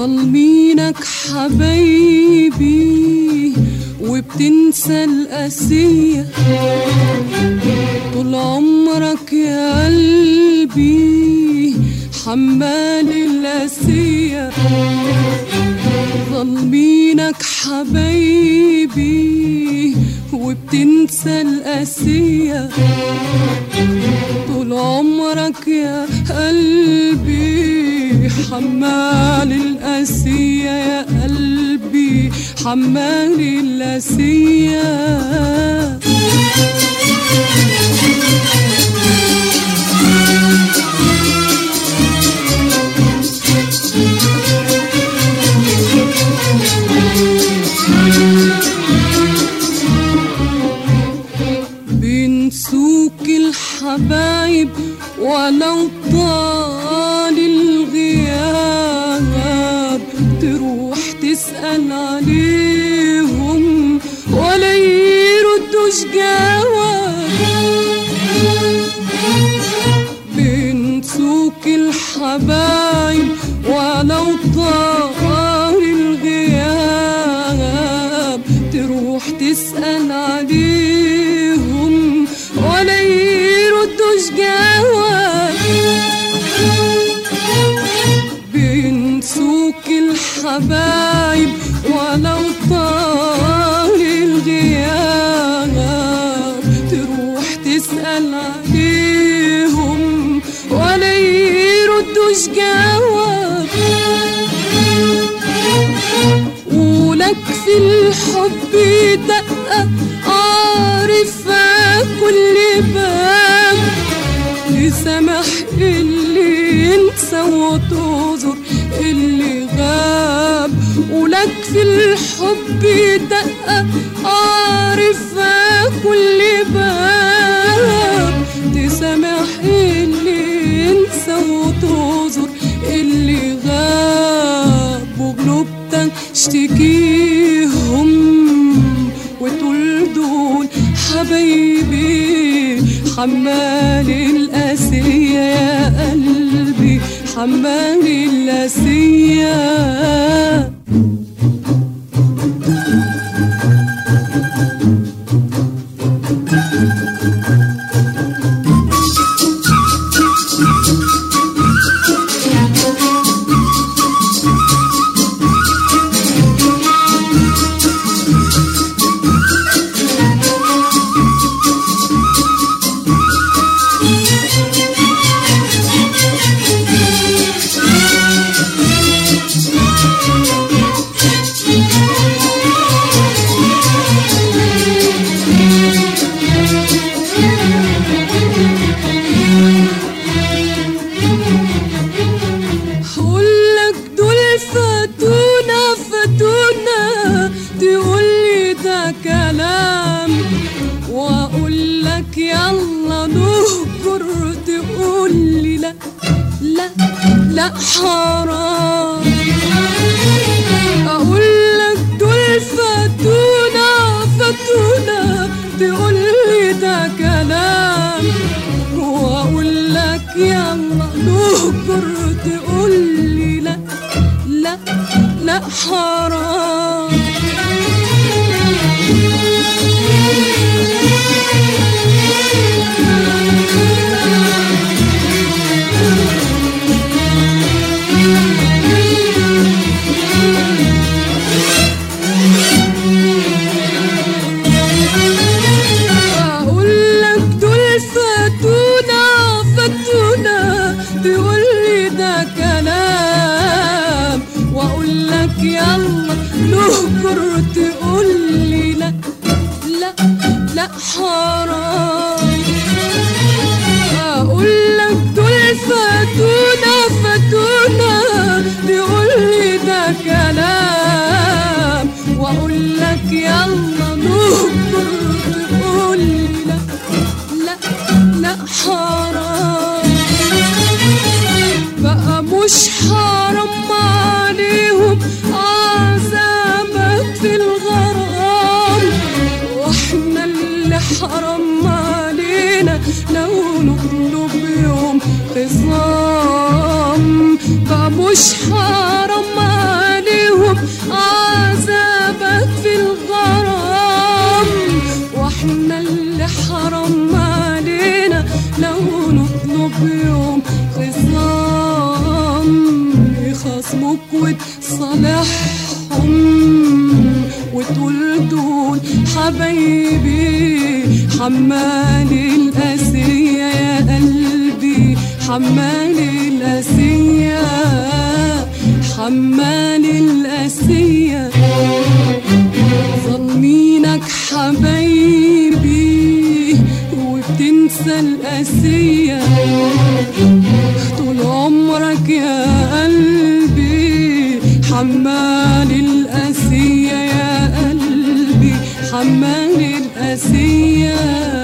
ظالمينك حبايبي وبتنسى القاسية طول عمرك يا قلبي حمال القاسية ظالمينك حبايبي وبتنسى القاسية طول عمرك يا قلبي حمال القاسية يا قلبي حمال القاسية بنسوك الحبايب ولو طال عليهم ولا يردوش جواب بنسوك الحبايب ولك في الحب دقة عارفة كل باب. لسمح اللي ينسى وتعذر اللي غاب. ولك في الحب دقة عارفة كل باب. تسامح اللي ينسى وتعذر اللي غاب. وقلوبتك اشتكيهم حمال القاسية يا قلبي حمال القاسية لا حرام. اقولك دول فاتونا فاتونا. تقولي ده كلام. وأقول لك يلا لك يلا نهجر تقولي لا لا لا حرام لو نطلب يوم خصام. فمش حرام عليهم عذابك في الغرام. وإحنا اللي حرام علينا لو نطلب يوم خصام. يخصموك وتصالحهم وتقول دول حبايبي. حمال الأسية يا قلبي حمال الأسية حمال الأسية ظالمينك حبايبي وبتنسى الأسية طول عمرك يا قلبي حمال الأسية يا قلبي حمال الأسية